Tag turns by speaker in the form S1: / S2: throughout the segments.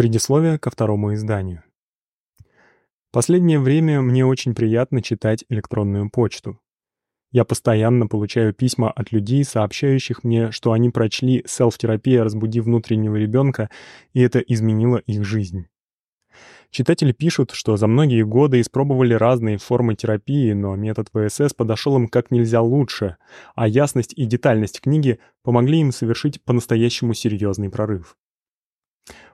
S1: Предисловие ко второму изданию. Последнее время мне очень приятно читать электронную почту. Я постоянно получаю письма от людей, сообщающих мне, что они прочли «Селф-терапия. Разбуди внутреннего ребенка», и это изменило их жизнь. Читатели пишут, что за многие годы испробовали разные формы терапии, но метод ВСС подошел им как нельзя лучше, а ясность и детальность книги помогли им совершить по-настоящему серьезный прорыв.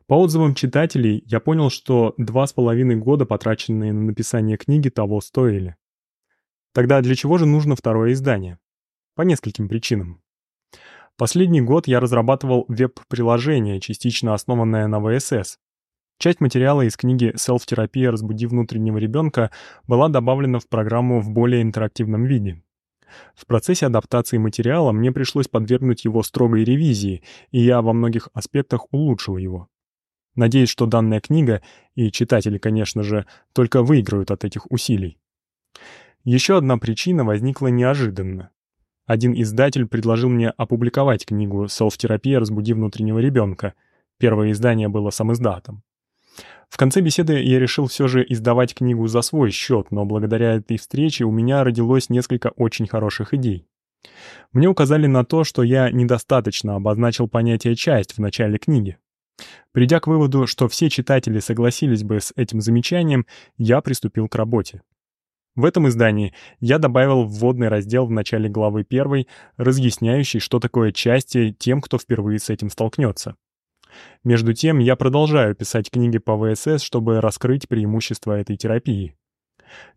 S1: По отзывам читателей я понял, что два с половиной года, потраченные на написание книги, того стоили. Тогда для чего же нужно второе издание? По нескольким причинам. Последний год я разрабатывал веб-приложение, частично основанное на ВСС. Часть материала из книги «Селф-терапия. Разбуди внутреннего ребенка» была добавлена в программу в более интерактивном виде. В процессе адаптации материала мне пришлось подвергнуть его строгой ревизии, и я во многих аспектах улучшил его. Надеюсь, что данная книга, и читатели, конечно же, только выиграют от этих усилий. Еще одна причина возникла неожиданно. Один издатель предложил мне опубликовать книгу «Селф-терапия. Разбуди внутреннего ребенка». Первое издание было самиздатом. В конце беседы я решил все же издавать книгу за свой счет, но благодаря этой встрече у меня родилось несколько очень хороших идей. Мне указали на то, что я недостаточно обозначил понятие «часть» в начале книги. Придя к выводу, что все читатели согласились бы с этим замечанием, я приступил к работе. В этом издании я добавил вводный раздел в начале главы 1, разъясняющий, что такое части тем, кто впервые с этим столкнется. Между тем, я продолжаю писать книги по ВСС, чтобы раскрыть преимущества этой терапии.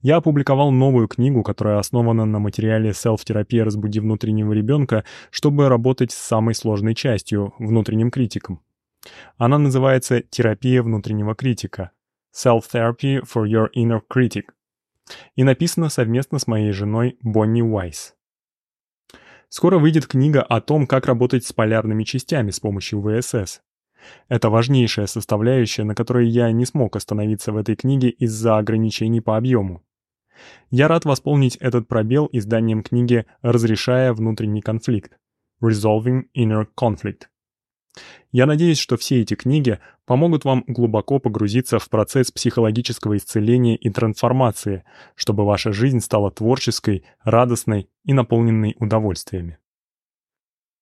S1: Я опубликовал новую книгу, которая основана на материале «Селф-терапия. Разбуди внутреннего ребенка», чтобы работать с самой сложной частью — внутренним критиком. Она называется «Терапия внутреннего критика» Self-Therapy for Your Inner Critic и написана совместно с моей женой Бонни Уайс. Скоро выйдет книга о том, как работать с полярными частями с помощью ВСС. Это важнейшая составляющая, на которой я не смог остановиться в этой книге из-за ограничений по объему. Я рад восполнить этот пробел изданием книги «Разрешая внутренний конфликт» Resolving Inner Conflict я надеюсь, что все эти книги помогут вам глубоко погрузиться в процесс психологического исцеления и трансформации, чтобы ваша жизнь стала творческой, радостной и наполненной удовольствиями.